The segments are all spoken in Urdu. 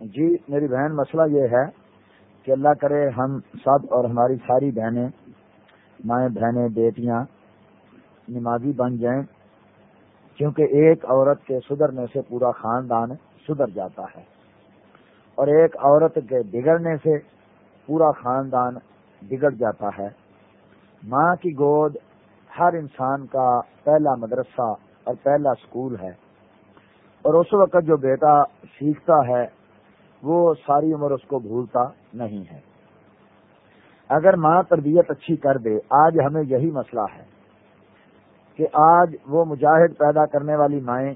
جی میری بہن، مسئلہ یہ ہے کہ اللہ کرے ہم سب اور ہماری ساری بہنیں، مائیں، بہنیں، بیٹیاں نمازی بن جائیں، کیونکہ ایک عورت کے سدھرنے سے پورا خاندان سدھر جاتا ہے اور ایک عورت کے بگڑنے سے پورا خاندان بگڑ جاتا ہے۔ ماں کی گود ہر انسان کا پہلا مدرسہ اور پہلا اسکول ہے اور اس وقت جو بیٹا سیکھتا ہے وہ ساری عمر اس کو بھولتا نہیں ہے۔ اگر ماں تربیت اچھی کر دے، آج ہمیں یہی مسئلہ ہے کہ آج وہ مجاہد پیدا کرنے والی مائیں،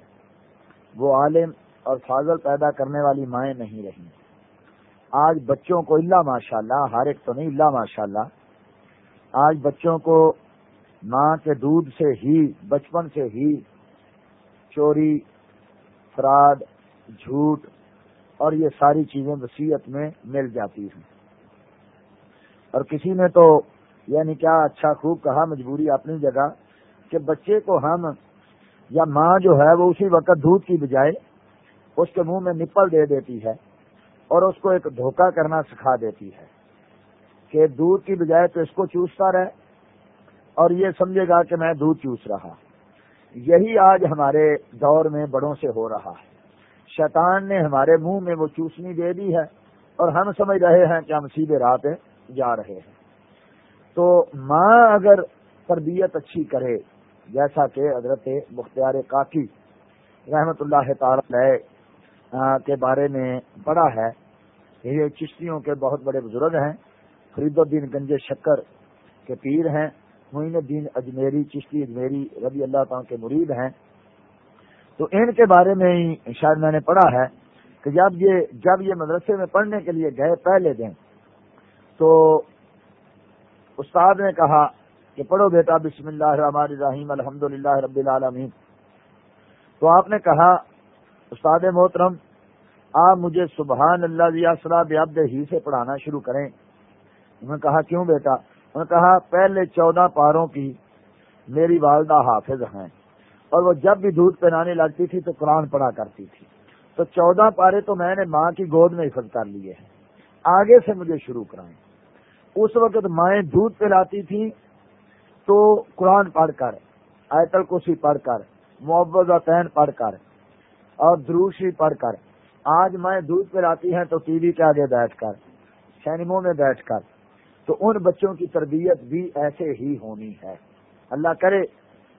وہ عالم اور فاضل پیدا کرنے والی مائیں نہیں رہی آج بچوں کو اللہ ماشاء اللہ ہر ایک تو نہیں، اللہ ماشاء اللہ آج بچوں کو ماں کے دودھ سے ہی، بچپن سے ہی چوری فراد جھوٹ اور یہ ساری چیزیں وسیعت میں مل جاتی ہیں۔ اور کسی نے تو یعنی کیا اچھا خوب کہا مجبوری اپنی جگہ کہ بچے کو ہم یا ماں جو ہے وہ اسی وقت دودھ کی بجائے اس کے منہ میں نپل دے دیتی ہے اور اس کو ایک دھوکہ کرنا سکھا دیتی ہے کہ دودھ کی بجائے تو اس کو چوستا رہے اور یہ سمجھے گا کہ میں دودھ چوس رہا۔ یہی آج ہمارے دور میں بڑوں سے ہو رہا ہے۔ شیطان نے ہمارے منہ میں وہ چوسنی دے دی ہے اور ہم سمجھ رہے ہیں کہ ہم سیدھے راہ پہ جا رہے ہیں۔ تو ماں اگر تربیت اچھی کرے، جیسا کہ حضرت مختار کافی رحمت اللہ تعالی کے بارے میں پڑھا ہے، یہ چشتیوں کے بہت بڑے بزرگ ہیں، فرید الدین گنج شکر کے پیر ہیں، معین الدین اجمیری، چشتی اجمیری ربی اللہ تعالیٰ کے مرید ہیں۔ تو ان کے بارے میں ہی شاید میں نے پڑھا ہے کہ جب یہ جب یہ مدرسے میں پڑھنے کے لیے گئے پہلے دن، تو استاد نے کہا کہ پڑھو بیٹا، بسم اللہ الرحمن الرحیم الحمد للہ رب العالمین۔ تو آپ نے کہا، استاد محترم، آپ مجھے سبحان اللہ ضیا بیاب ہی سے پڑھانا شروع کریں۔ انہوں نے کہا، کیوں بیٹا؟ انہوں نے کہا، پہلے چودہ پاروں کی میری والدہ حافظ ہیں۔ اور وہ جب بھی دودھ پہنانے لگتی تھی تو قرآن پڑھا کرتی تھی۔ تو چودہ پارے تو میں نے ماں کی گود میں حفظ کر لیے ہیں۔ آگے سے مجھے شروع کرائیں۔ اس وقت مائیں دودھ پلاتی تھی تو قرآن پڑھ کر آیتل کوسی پڑھ کر محبت تین پڑھ کر اور دروشی پڑھ کر، آج مائیں دودھ پلاتی ہیں تو ٹی وی کے آگے بیٹھ کر سینموں میں بیٹھ کر، تو ان بچوں کی تربیت بھی ایسے ہی ہونی ہے۔ اللہ کرے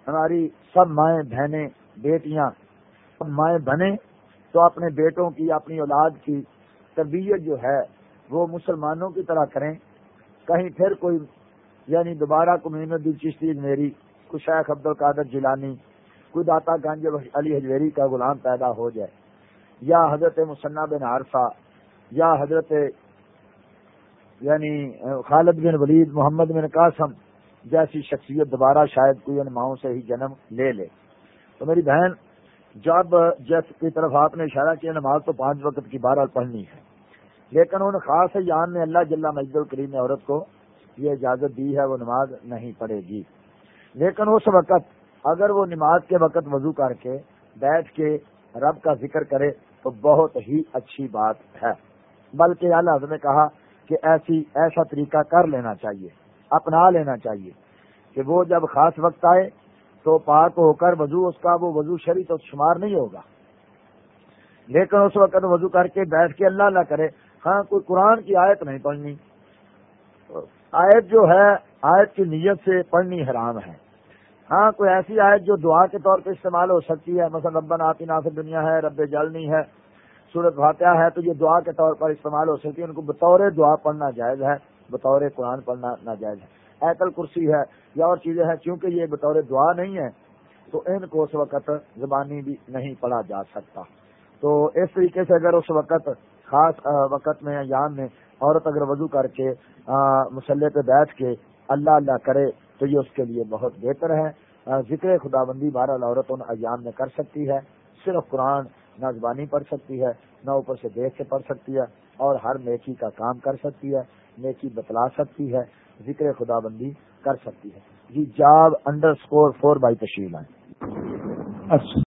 ہماری سب مائیں، بہنیں، بیٹیاں سب مائیں بنے تو اپنے بیٹوں کی، اپنی اولاد کی تربیت جو ہے وہ مسلمانوں کی طرح کریں۔ کہیں پھر کوئی یعنی دوبارہ کمین الدین چشتی میری، کوئی شیخ عبد القادر جیلانی، کوئی داتا گنج علی حجویری کا غلام پیدا ہو جائے، یا حضرت مصنع بن عارفہ، یا حضرت یعنی خالد بن ولید، محمد بن قاسم جیسی شخصیت دوبارہ شاید کوئی ان ماؤں سے ہی جنم لے لے۔ تو میری بہن، جب جس کی طرف آپ نے اشارہ کیا، نماز تو پانچ وقت کی بارہ پڑھنی ہے۔ لیکن ان خاص یان نے اللہ جل مجد الکریم عورت کو یہ اجازت دی ہے، وہ نماز نہیں پڑھے گی۔ لیکن اس وقت اگر وہ نماز کے وقت وضو کر کے بیٹھ کے رب کا ذکر کرے، تو بہت ہی اچھی بات ہے۔ بلکہ اللہ نے کہا کہ ایسی، ایسا طریقہ کر لینا چاہیے۔ اپنا لینا چاہیے کہ وہ جب خاص وقت آئے تو پاک ہو کر وضو، اس کا وہ وضو شری تو شمار نہیں ہوگا۔ لیکن اس وقت وضو کر کے بیٹھ کے اللہ نہ کرے ہاں کوئی قرآن کی آیت نہیں پڑھنی۔ آیت جو ہے، آیت کی نیت سے پڑھنی حرام ہے۔ ہاں کوئی ایسی آیت جو دعا کے طور پہ استعمال ہو سکتی ہے، مثلا ربن آتی ناصر دنیا ہے، رب جلنی ہے سورت بھاتیا ہے، تو یہ دعا کے طور پر استعمال ہو سکتی ہے۔ ان کو بطور دعا پڑھنا جائز ہے۔ بطور قرآن پڑھنا ناجائز ہے۔ ایتل کرسی ہے یا اور چیزیں ہیں، چونکہ یہ بطور دعا نہیں ہے، تو ان کو اس وقت زبانی بھی نہیں پڑھا جا سکتا۔ تو اس طریقے سے اگر اس وقت خاص وقت میں یام میں عورت اگر وضو کر کے مسلح پہ بیٹھ کے اللہ اللہ کرے، تو یہ اس کے لیے بہت بہتر ہے۔ ذکر خدا بندی بارہ عورت ان ایام میں کر سکتی ہے۔ صرف قرآن نہ زبانی پڑھ سکتی ہے، نہ اوپر سے دیکھ کے پڑھ سکتی ہے۔ اور ہر نیکی کا کام کر سکتی ہے، نیکی بتلا سکتی ہے، ذکر خدا بندی کر سکتی ہے۔ جی جاب انڈر اسکور فور بائی تشریح ہے